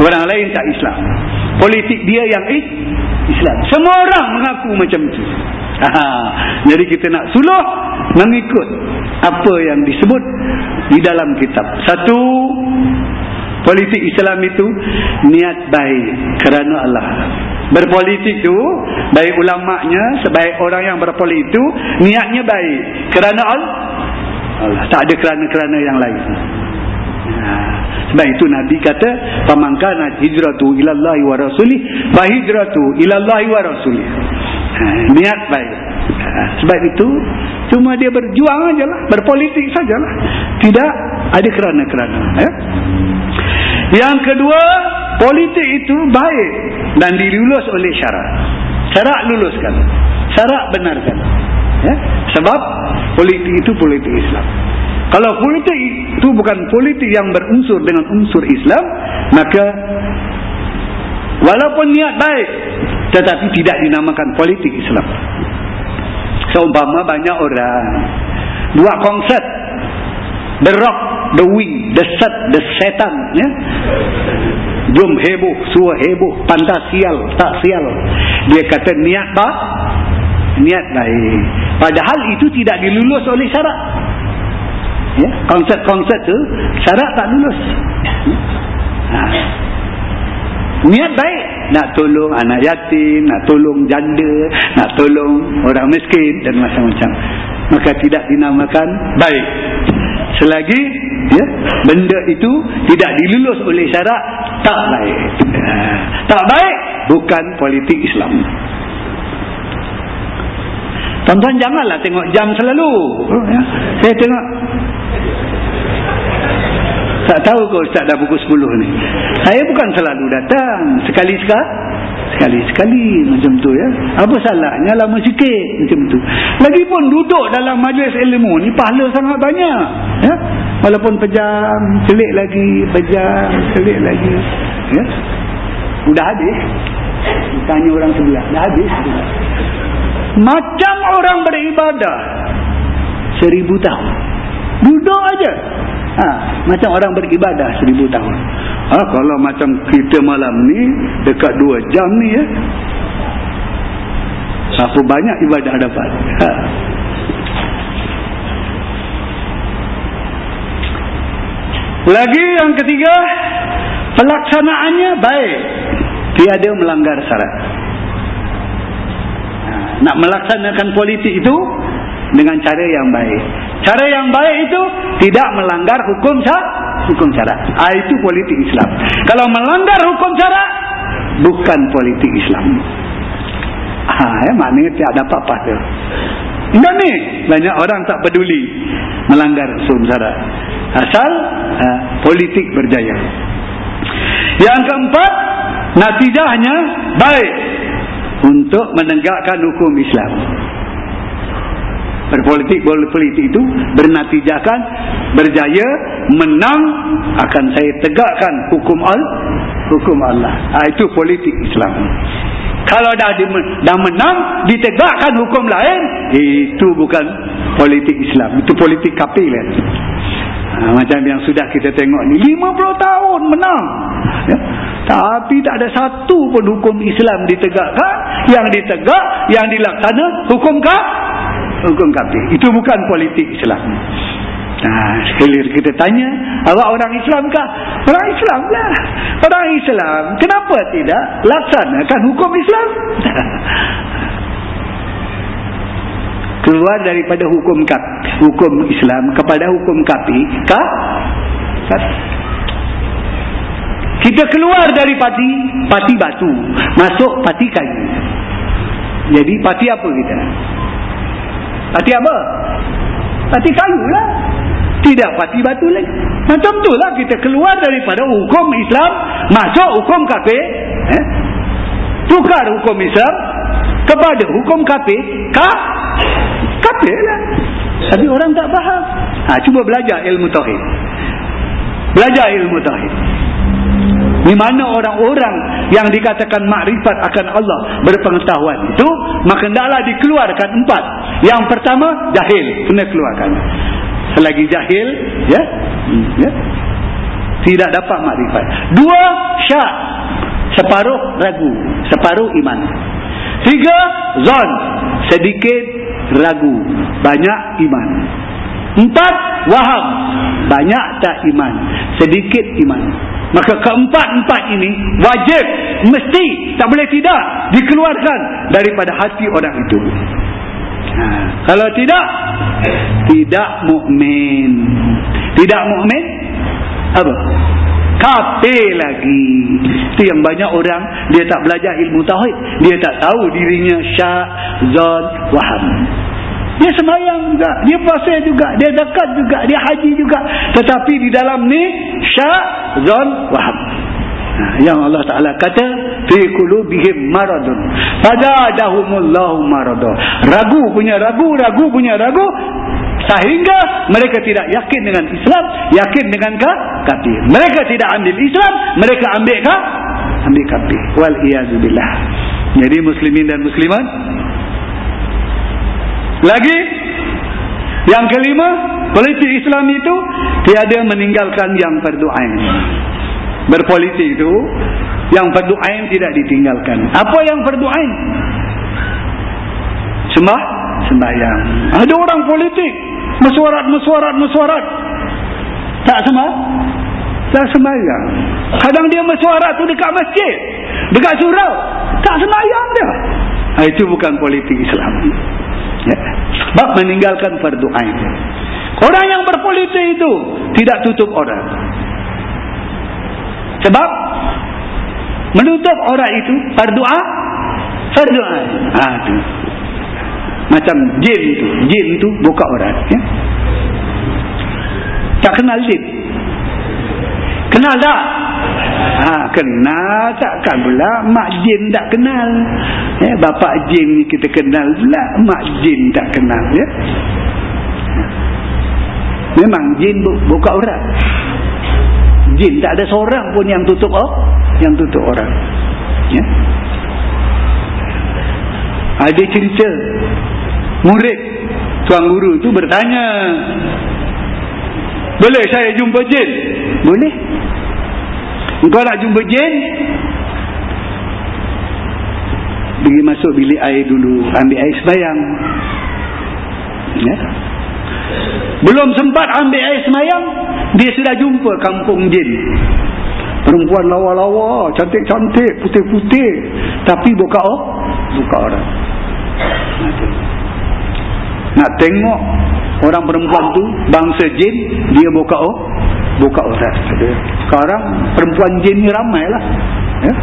Orang lain tak Islam. Politik dia yang is Islam. Semua orang mengaku macam itu ha, jadi kita nak suluh mengikut apa yang disebut di dalam kitab. Satu politik Islam itu niat baik kerana Allah berpolitik itu baik ulamanya sebaik orang yang berpolitik itu niatnya baik kerana Allah tak ada kerana-kerana yang lain ha. sebab itu Nabi kata pamangkana hijratu ilallahi wa rasulih fahijratu ilallahi wa rasulih ha. niat baik ha. sebab itu cuma dia berjuang sajalah berpolitik sajalah tidak ada kerana-kerana ya? yang kedua politik itu baik dan dilulus oleh syarat syarat luluskan. Syarat benarkan. Ya? sebab politik itu politik Islam. Kalau politik itu bukan politik yang berunsur dengan unsur Islam maka walaupun niat baik tetapi tidak dinamakan politik Islam. Seumpama banyak orang buat konsert the rock the wing the set the setan ya jom heboh suah heboh pantas sial tak sial. Dia kata niat tak niat baik. Padahal itu tidak dilulus oleh syarat ya konsep-konsep tu syarat tak lulus. Ha. niat baik. Nak tolong anak yatim nak tolong janda nak tolong orang miskin dan macam-macam. Maka tidak dinamakan baik selagi ya benda itu tidak dilulus oleh syarat tak baik ha, tak baik bukan politik Islam tuan-tuan janganlah tengok jam selalu ya. saya tengok Tak tahu ke Ustaz dah pukul 10 ni. Saya bukan selalu datang. Sekali-sekali. Sekali-sekali macam tu ya. Apa salahnya lama sikit macam tu. Lagipun duduk dalam majlis ilmu ni pahala sangat banyak. Ya. Walaupun pejam, selik lagi, pejam, selik lagi. Ya. Sudah habis. Tanya orang sebelah. Dah habis. Macam orang beribadah. Seribu tahun. Duduk aja. Ha, macam orang beribadah seribu tahun. Ha, kalau macam kita malam ni, dekat dua jam ni ya. Apa banyak ibadah dapat. Ha. Lagi yang ketiga, pelaksanaannya baik. Tiada melanggar syarat. Ha, nak melaksanakan politik itu dengan cara yang baik. Cara yang baik itu tidak melanggar hukum syarat. Hukum syarat. Ha, itu politik Islam. Kalau melanggar hukum syarat, bukan politik Islam. Ha, ya, maknanya tidak dapat apa tu. Enggak ni. Banyak orang tak peduli melanggar hukum syarat. Asal ha, politik berjaya. Yang keempat, natijahnya baik untuk menegakkan hukum Islam berpolitik politik itu bernatijahkan berjaya menang akan saya tegakkan hukum Allah hukum Allah. Ha, itu politik Islam. Kalau dah di, dah menang ditegakkan hukum lain itu bukan politik Islam. Itu politik kapil ha, macam yang sudah kita tengok ni 50 tahun menang. Ya? tapi tak ada satu pun hukum Islam ditegakkan. Yang ditegak yang dilaksana hukum kah hukum kafir. Itu bukan politik Islam. Nah, sekali kita tanya, awak orang Islam kah? Orang Islam lah. Orang Islam, kenapa tidak laksanakan hukum Islam? Keluar daripada hukum kaf, hukum Islam kepada hukum kafir, kah? Kita keluar dari pati, pati batu, masuk pati kayu. Jadi pati apa kita? Pati apa? Pati kayu lah. Tidak pati batu lagi. Macam tu lah kita keluar daripada hukum Islam. Masuk hukum kafir. Eh? Tukar hukum Islam. Kepada hukum kafir. Ka? Kafir lah. Tapi orang tak faham. Ha, cuba belajar ilmu tauhid. Belajar ilmu tauhid. Di mana orang-orang yang dikatakan makrifat akan Allah berpengetahuan itu, maka hendaklah dikeluarkan empat. Yang pertama, jahil. Kena keluarkan. Selagi jahil, ya, ya tidak dapat makrifat. Dua, syak. Separuh ragu. Separuh iman. Tiga, zon. Sedikit ragu. Banyak iman. Empat, waham. Banyak tak iman. Sedikit iman. Maka keempat-empat ini wajib, mesti, tak boleh tidak dikeluarkan daripada hati orang itu. Ha, kalau tidak, tidak mukmin. Tidak mukmin apa? Kafir lagi. Itu yang banyak orang dia tak belajar ilmu tauhid, dia tak tahu dirinya syak, zon, waham. Dia semayang juga. Dia puasa juga. Dia zakat juga. Dia haji juga. Tetapi di dalam ni syak, zon, wahab. Ha, yang Allah Ta'ala kata fi kulubihim maradun fadadahumullahu maradun ragu punya ragu ragu punya ragu sehingga mereka tidak yakin dengan Islam yakin dengan ka? kafir mereka tidak ambil Islam mereka ambil ka? ambil kafir wal iyazubillah jadi muslimin dan muslimat lagi yang kelima, politik Islam itu tiada meninggalkan yang fardu ain. Berpolitik itu yang fardu ain tidak ditinggalkan. Apa yang fardu ain? Sembah, sembahyang. Ada orang politik mesuarat, mesuarat, mesuarat. Tak sembah? Tak sembahyang. Kadang dia mesuarat tu dekat masjid, dekat surau. Tak sembahyang dia. Ha, itu bukan politik Islam. Ya. Sebab meninggalkan fardu ain. Orang yang berpolitik itu tidak tutup orang. Sebab menutup orang itu fardu ain. Fardu ain. Ha, itu. Macam jin itu. Jin itu buka orang. Ya. Tak kenal jin. kenal tak ha, kenal takkan pula mak jin tak kenal eh, bapak jin ni kita kenal pula mak jin tak kenal ya memang jin bu buka orang jin. Tak ada seorang pun yang tutup oh, yang tutup orang. Ya. Ada cerita. Murid tuan guru tu bertanya boleh saya jumpa jin? Boleh. Engkau nak jumpa jin? Pergi masuk bilik air dulu ambil air sebayang. Ya belum sempat ambil air semayang dia sudah jumpa kampung jin. Perempuan lawa-lawa cantik-cantik putih-putih. Tapi buka oh buka orang. Nak tengok orang perempuan tu bangsa jin dia buka oh buka orang. Sekarang perempuan jin ni ramai lah ya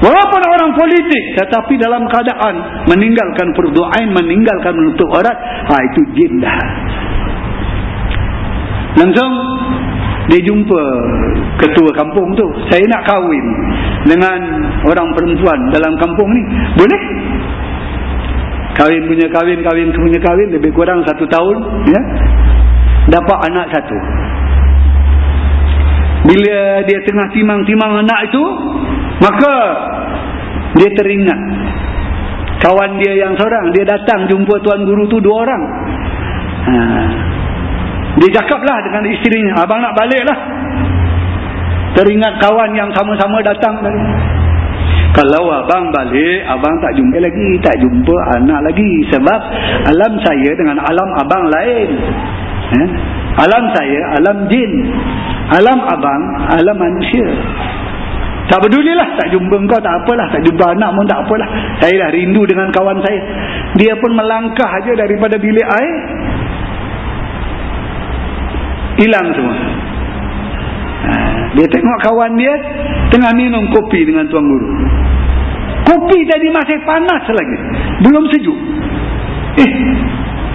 Walaupun orang politik tetapi dalam keadaan meninggalkan perdoaan, meninggalkan menutup aurat, ha itu jin dah. Langsung dia jumpa ketua kampung tu. Saya nak kahwin dengan orang perempuan dalam kampung ni. Boleh? Kahwin punya kahwin, kahwin punya kahwin lebih kurang satu tahun, ya. Dapat anak satu. Bila dia tengah timang-timang anak itu, Maka dia teringat kawan dia yang seorang dia datang jumpa tuan guru tu dua orang. Ha. Dia cakaplah dengan isterinya, abang nak baliklah. Teringat kawan yang sama-sama datang tadi. Kalau abang balik, abang tak jumpa lagi, tak jumpa anak lagi sebab alam saya dengan alam abang lain. Ha? Alam saya alam jin. Alam abang alam manusia. Tak pedulilah, tak jumpa engkau tak apalah, tak jumpa anak pun tak apalah. Saya dah rindu dengan kawan saya. Dia pun melangkah aja daripada bilik air. Hilang semua. Ha, dia tengok kawan dia tengah minum kopi dengan tuan guru. Kopi tadi masih panas lagi. Belum sejuk. Eh,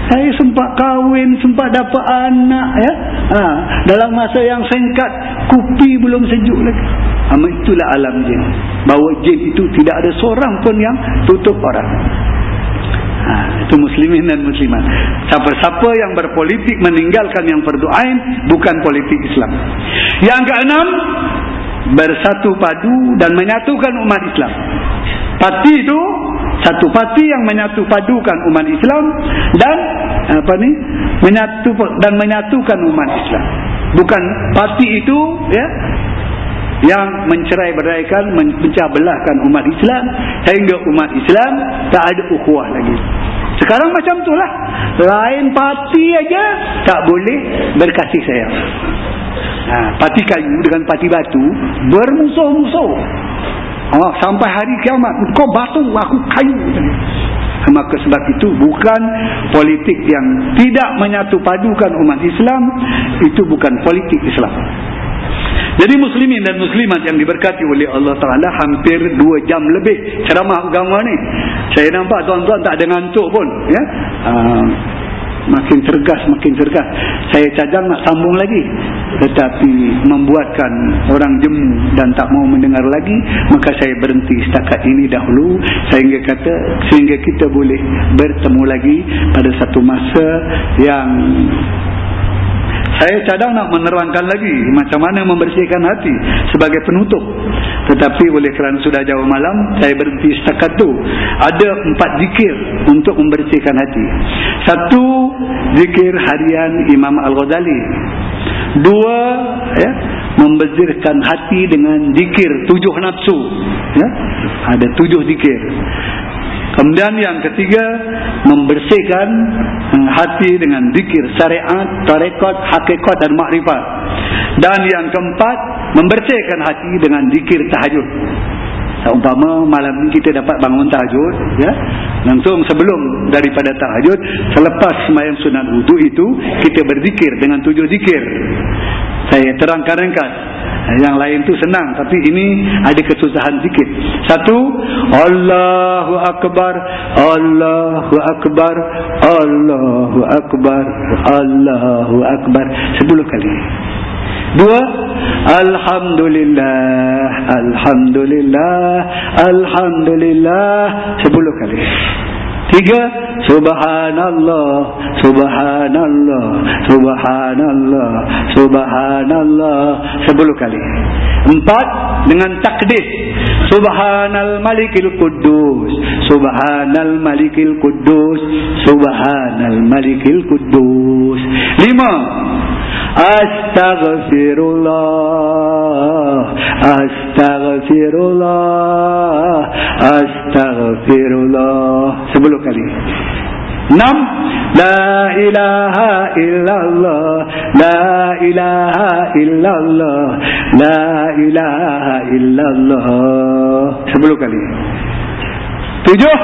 saya sempat kahwin, sempat dapat anak ya. Ha, dalam masa yang singkat, kopi belum sejuk lagi. Ama itulah alam jin. Bahawa jin itu tidak ada seorang pun yang tutup orang. Ha, itu muslimin dan muslimat. Siapa-siapa yang berpolitik meninggalkan yang berdoain bukan politik Islam. Yang keenam, bersatu padu dan menyatukan umat Islam. Parti itu satu parti yang menyatu padukan umat Islam dan apa ni menyatu dan menyatukan umat Islam. Bukan parti itu ya yang mencerai beraikan mencah belahkan umat Islam sehingga umat Islam tak ada ukhuwah lagi. Sekarang macam itulah lain parti aja tak boleh berkasih sayang. Ha, parti kayu dengan parti batu bermusuh-musuh oh, sampai hari kiamat kau batu aku kayu maka sebab itu bukan politik yang tidak menyatu padukan umat Islam itu bukan politik Islam jadi muslimin dan muslimat yang diberkati oleh Allah Ta'ala hampir dua jam lebih ceramah agama ni. Saya nampak tuan-tuan tak ada ngantuk pun. Ya? Uh, makin cergas, makin cergas. Saya cadang nak sambung lagi. Tetapi membuatkan orang jemu dan tak mau mendengar lagi. Maka saya berhenti setakat ini dahulu. Sehingga kata sehingga kita boleh bertemu lagi pada satu masa yang saya cadang nak menerangkan lagi macam mana membersihkan hati sebagai penutup. Tetapi oleh kerana sudah jauh malam, saya berhenti setakat tu. Ada empat zikir untuk membersihkan hati. Satu, zikir harian Imam Al-Ghazali. Dua, ya, membersihkan hati dengan zikir tujuh nafsu. Ya, ada tujuh zikir. Kemudian yang ketiga membersihkan eh, hati dengan zikir syariat, tarekat, hakikat dan makrifat. Dan yang keempat membersihkan hati dengan zikir tahajud. Umpama malam ini kita dapat bangun tahajud, ya. Langsung sebelum daripada tahajud, selepas sembahyang sunat wudu itu, kita berzikir dengan tujuh zikir. Saya terangkan ringkas. Yang lain tu senang tapi ini ada kesusahan sikit. Satu, Allahu akbar, Allahu akbar, Allahu akbar, Allahu akbar. Sepuluh kali. dua Alhamdulillah Alhamdulillah Alhamdulillah sepuluh kali tiga Subhanallah Subhanallah Subhanallah Subhanallah. Sepuluh kali. Empat dengan takdis Subhanal Malikil Kudus Subhanal Malikil Kudus Subhanal Malikil Kudus lima Astaghfirullah Astaghfirullah Astaghfirullah Sepuluh kali. Enam. La ilaha illallah. La ilaha illallah. La ilaha illallah. Sepuluh kali Tujuh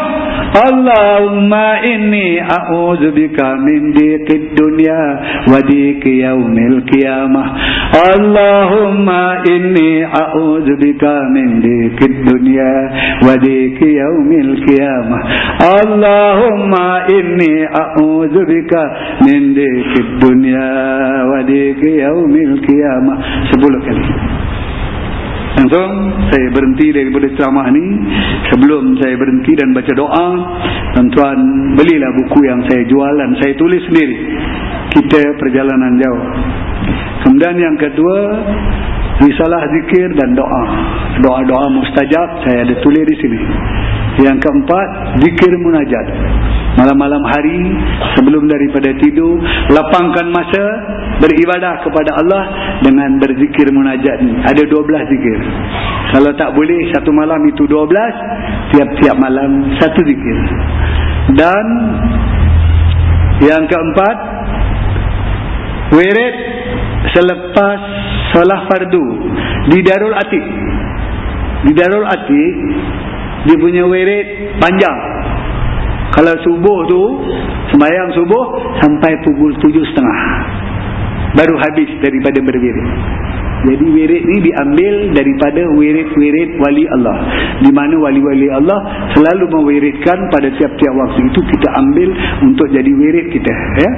Allahumma inni a'udzubika min diqid dunya wa diqi yaumil qiyamah. Allahumma inni a'udzubika min diqid dunya wa diqi yaumil qiyamah. Allahumma inni a'udzubika min diqid dunya wa diqi yaumil qiyamah. 10 kali Langsung saya berhenti daripada ceramah ni. Sebelum saya berhenti dan baca doa Tuan-tuan belilah buku yang saya jual dan saya tulis sendiri. Kita perjalanan jauh. Kemudian yang kedua Risalah zikir dan doa. Doa-doa mustajab saya ada tulis di sini. Yang keempat Zikir munajat. Malam-malam hari sebelum daripada tidur lapangkan masa beribadah kepada Allah dengan berzikir munajat ni. Ada 12 zikir. Kalau tak boleh satu malam itu 12, tiap-tiap malam satu zikir. Dan yang keempat wirid selepas solat fardu di Darul Atiq. Di Darul Atiq dia punya wirid panjang kalau subuh tu Sembayang subuh Sampai pukul tujuh setengah Baru habis daripada berwirid Jadi wirid ni diambil Daripada wirid-wirid wali Allah Di mana wali-wali Allah Selalu mewiridkan pada tiap-tiap waktu itu Kita ambil untuk jadi wirid kita ya?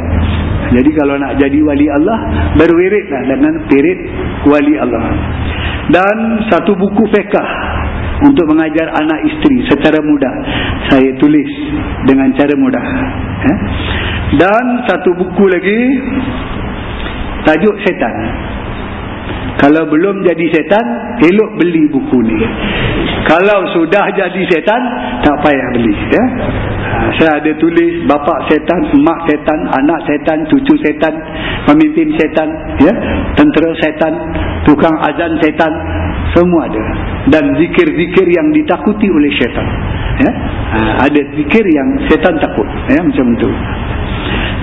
Jadi kalau nak jadi wali Allah Berwiridlah dengan wirid wali Allah Dan satu buku fekah untuk mengajar anak isteri secara mudah saya tulis dengan cara mudah eh? dan satu buku lagi tajuk setan. Kalau belum jadi setan elok beli buku ni. Kalau sudah jadi setan tak payah beli ya. Ha, saya ada tulis bapa setan mak setan anak setan cucu setan pemimpin setan ya tentera setan tukang azan setan. Semua ada. Dan zikir-zikir yang ditakuti oleh syaitan ya. Ha, ada zikir yang syaitan takut ya macam itu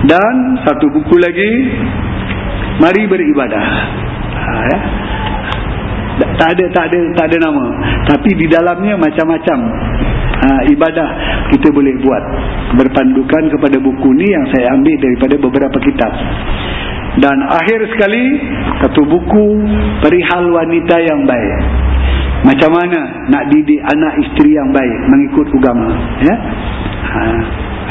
dan satu buku lagi mari beribadah. Ha, ya. Tak ada tak ada tak ada nama. Tapi di dalamnya macam-macam ha, ibadah kita boleh buat. Berpandukan kepada buku ni yang saya ambil daripada beberapa kitab. Dan akhir sekali satu buku perihal wanita yang baik. Macam mana nak didik anak isteri yang baik mengikut agama ya? Ha,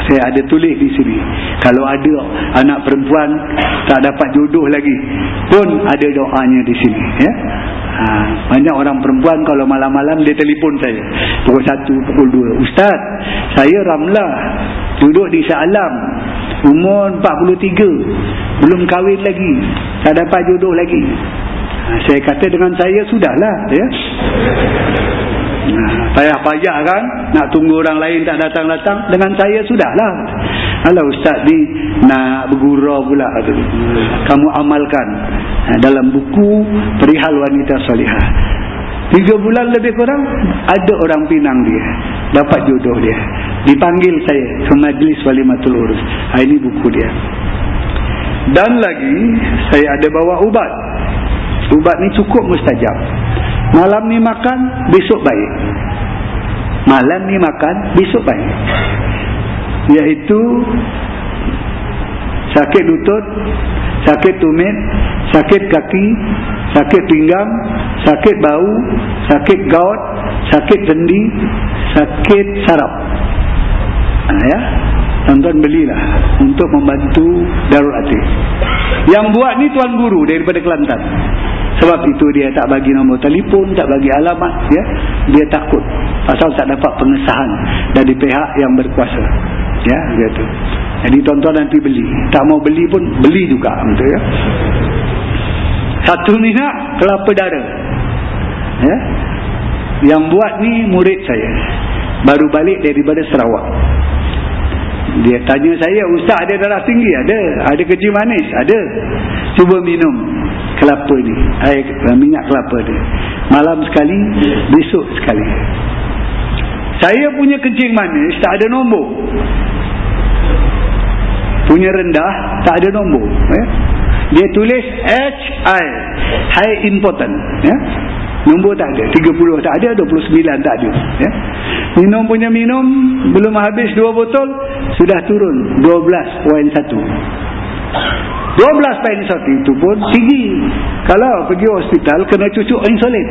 saya ada tulis di sini. Kalau ada anak perempuan tak dapat jodoh lagi pun ada doanya di sini ya. Ha, banyak orang perempuan kalau malam-malam dia telefon saya. Pukul 1 pukul 2 ustaz saya Ramlah duduk di Sa'alam umur 43 belum kahwin lagi tak dapat jodoh lagi. Ha, saya kata dengan saya sudahlah ya. Nah, payah-payah kan? Nak tunggu orang lain tak datang-datang? Dengan saya sudahlah. Kalau ustaz ni nak bergurau pula tu kamu amalkan nah, dalam buku perihal wanita salihah. Tiga bulan lebih kurang ada orang pinang dia. Dapat jodoh dia. Dipanggil saya ke majlis walimatul urus. Ha, ini buku dia. Dan lagi saya ada bawa ubat. Ubat ni cukup mustajab Malam ni makan, besok baik. Malam ni makan, besok baik. Iaitu sakit lutut, sakit tumit, sakit kaki, sakit pinggang, sakit bau, sakit gout, sakit sendi, sakit sarap. Nah, ya. Tuan-tuan belilah untuk membantu Darul Atik. Yang buat ni tuan guru daripada Kelantan. Sebab itu dia tak bagi nombor telefon, tak bagi alamat. ya Dia takut. Pasal tak dapat pengesahan dari pihak yang berkuasa. Ya, gitu. Jadi tuan-tuan nanti beli. Tak mau beli pun beli juga. Betul ya. Satu ni nak kelapa darah. Ya. Yang buat ni murid saya. Baru balik daripada Sarawak. Dia tanya saya, Ustaz ada darah tinggi? Ada. Ada kecil manis? Ada. Cuba minum kelapa ni. Air minyak kelapa ni. Malam sekali, besok sekali. Saya punya kencing manis tak ada nombor. Punya rendah tak ada nombor. Eh? Dia tulis HI. High important. Ya? Nombor tak ada. 30 tak ada. 29 tak ada. Ya? Minum punya minum. Belum habis 2 botol. Sudah turun. 12.1. 12.1 itu pun tinggi. Kalau pergi hospital kena cucuk insulin.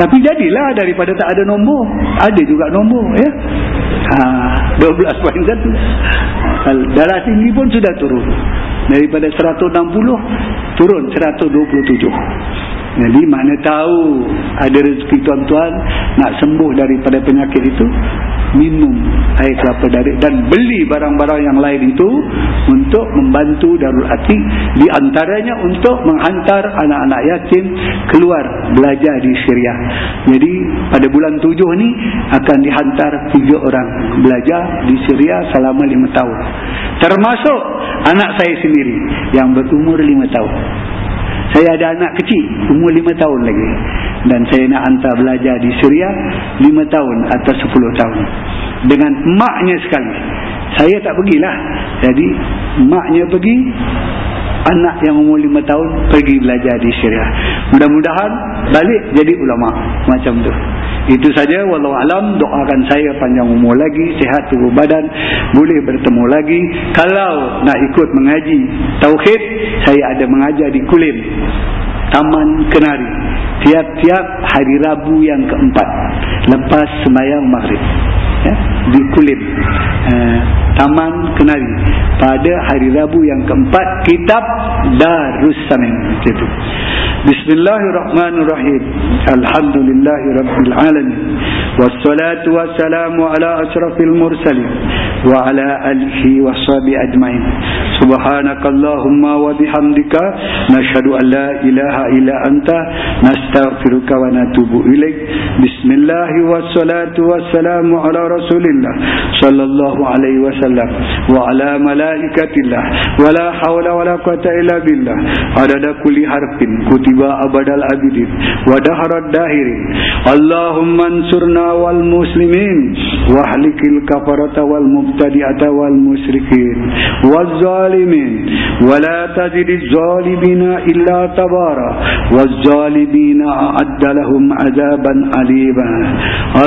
Tapi jadilah daripada tak ada nombor. Ada juga nombor. Ya? Ha, 12.1. Darah tinggi pun sudah turun. Daripada 160 turun 127. Jadi mana tahu ada rezeki tuan-tuan nak sembuh daripada penyakit itu minum air kelapa darik dan beli barang-barang yang lain itu untuk membantu Darul Atik di antaranya untuk menghantar anak-anak yatim keluar belajar di Syria. Jadi pada bulan tujuh ni akan dihantar tiga orang belajar di Syria selama lima tahun. Termasuk anak saya sendiri yang berumur lima tahun. Saya ada anak kecil, umur lima tahun lagi. Dan saya nak hantar belajar di Syria lima tahun atau sepuluh tahun. Dengan maknya sekali. Saya tak pergilah. Jadi, maknya pergi, anak yang umur lima tahun pergi belajar di Syria. Mudah-mudahan balik jadi ulama. Macam tu. Itu saja walau alam doakan saya panjang umur lagi, sihat tubuh badan, boleh bertemu lagi. Kalau nak ikut mengaji tauhid, saya ada mengajar di Kulim. Taman Kenari. Tiap-tiap hari Rabu yang keempat lepas sembahyang Maghrib. Ya, di Kulim. Uh, Taman Kenari. Pada hari Rabu yang keempat kitab Darussalam itu. Bismillahirrahmanirrahim. Alhamdulillahirabbil alamin. Wassalatu wassalamu ala asrafil mursalin wa ala alihi washabi ajmain. Subhanakallahumma wa bihamdika nashhadu an la ilaha illa anta nastaghfiruka wa natubu ilaik. Bismillah wassalatu wassalamu ala rasulillah sallallahu alaihi wasallam wa ala malaikatillah wa la hawla wa la quwwata illa billah. Adada kulli harfin kutiba abadal abidin wa daharad dahirin Allahumma ansurna wal muslimin wa ahlikil الظالمين. ولا تجد الظالمين إلا تبارا والظالمين أعد لهم عذابا أليما.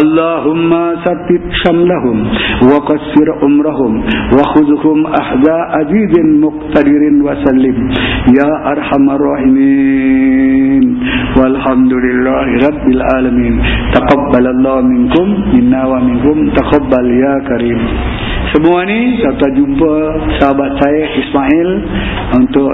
اللهم ثبت شملهم وقصر عمرهم وخذهم أحذى عزيز مقتدر وسلم. يا أرحم الراحمين. والحمد لله رب العالمين. تقبل الله منكم منا ومنكم تقبل يا كريم. Semua ni. Kita jumpa sahabat saya Ismail untuk